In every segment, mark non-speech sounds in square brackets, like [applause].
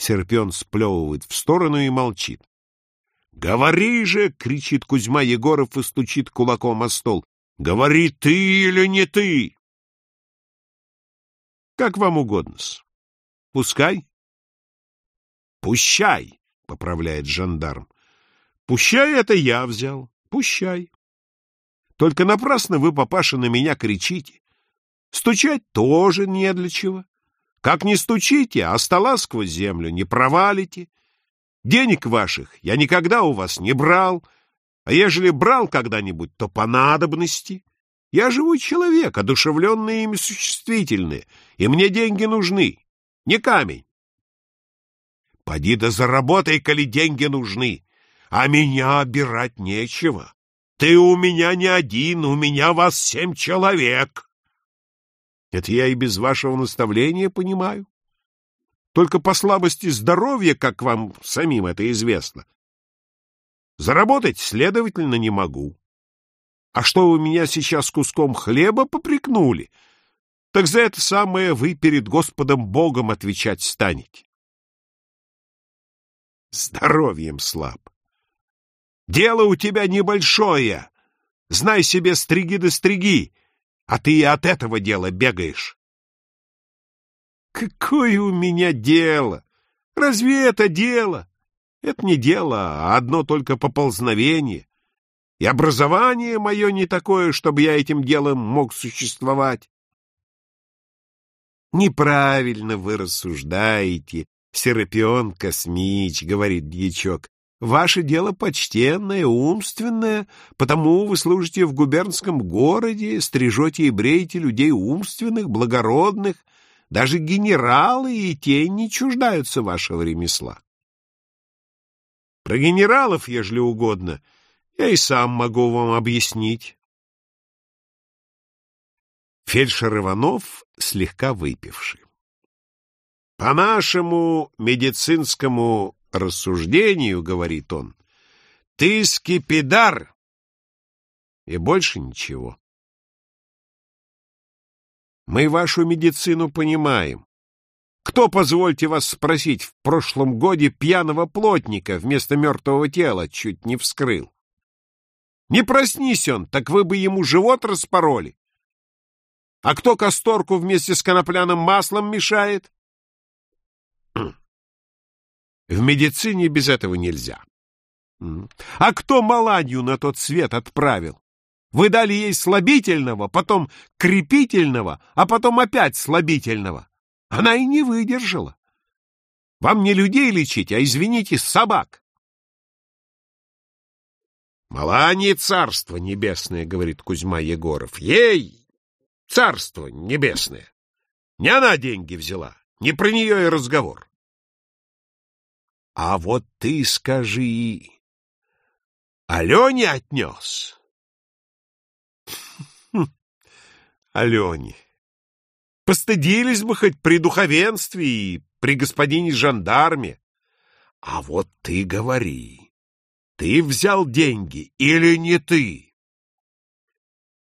Серпион сплевывает в сторону и молчит. «Говори же!» — кричит Кузьма Егоров и стучит кулаком о стол. «Говори ты или не ты!» «Как вам угодно-с. Пускай?» «Пущай!» — поправляет жандарм. «Пущай это я взял. Пущай. Только напрасно вы, папаша, на меня кричите. Стучать тоже не для чего. Как не стучите, а стола сквозь землю не провалите. Денег ваших я никогда у вас не брал, а ежели брал когда-нибудь, то по надобности. Я живой человек, одушевленный ими существительные, и мне деньги нужны, не камень. Поди да заработай, коли деньги нужны, а меня обирать нечего. Ты у меня не один, у меня вас семь человек. Это я и без вашего наставления понимаю. Только по слабости здоровья, как вам самим это известно. Заработать, следовательно, не могу. А что вы меня сейчас куском хлеба попрекнули, так за это самое вы перед Господом Богом отвечать станете. Здоровьем слаб. Дело у тебя небольшое. Знай себе, стриги да стриги а ты и от этого дела бегаешь. Какое у меня дело? Разве это дело? Это не дело, а одно только поползновение. И образование мое не такое, чтобы я этим делом мог существовать. Неправильно вы рассуждаете, Серапион Космич, говорит дьячок. Ваше дело почтенное, умственное, потому вы служите в губернском городе, стрижете и бреете людей умственных, благородных, даже генералы и те не чуждаются вашего ремесла. Про генералов, ежели угодно, я и сам могу вам объяснить. Фельдшер Иванов слегка выпивший. По нашему медицинскому рассуждению, говорит он, ты скипидар и больше ничего. Мы вашу медицину понимаем. Кто, позвольте вас спросить, в прошлом годе пьяного плотника вместо мертвого тела чуть не вскрыл? Не проснись он, так вы бы ему живот распороли. А кто касторку вместе с конопляным маслом мешает? В медицине без этого нельзя. А кто Маланью на тот свет отправил? Вы дали ей слабительного, потом крепительного, а потом опять слабительного. Она и не выдержала. Вам не людей лечить, а, извините, собак. Маланье царство небесное, говорит Кузьма Егоров. Ей царство небесное. Не она деньги взяла, не про нее и разговор. А вот ты скажи, Алене отнес? [laughs] Алене. Постыдились бы хоть при духовенстве и при господине жандарме. А вот ты говори, ты взял деньги или не ты?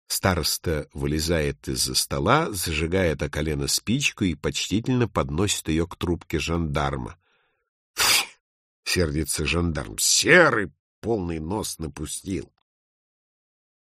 Староста вылезает из-за стола, зажигает о колено спичку и почтительно подносит ее к трубке жандарма. Сердится жандарм. Серый полный нос напустил.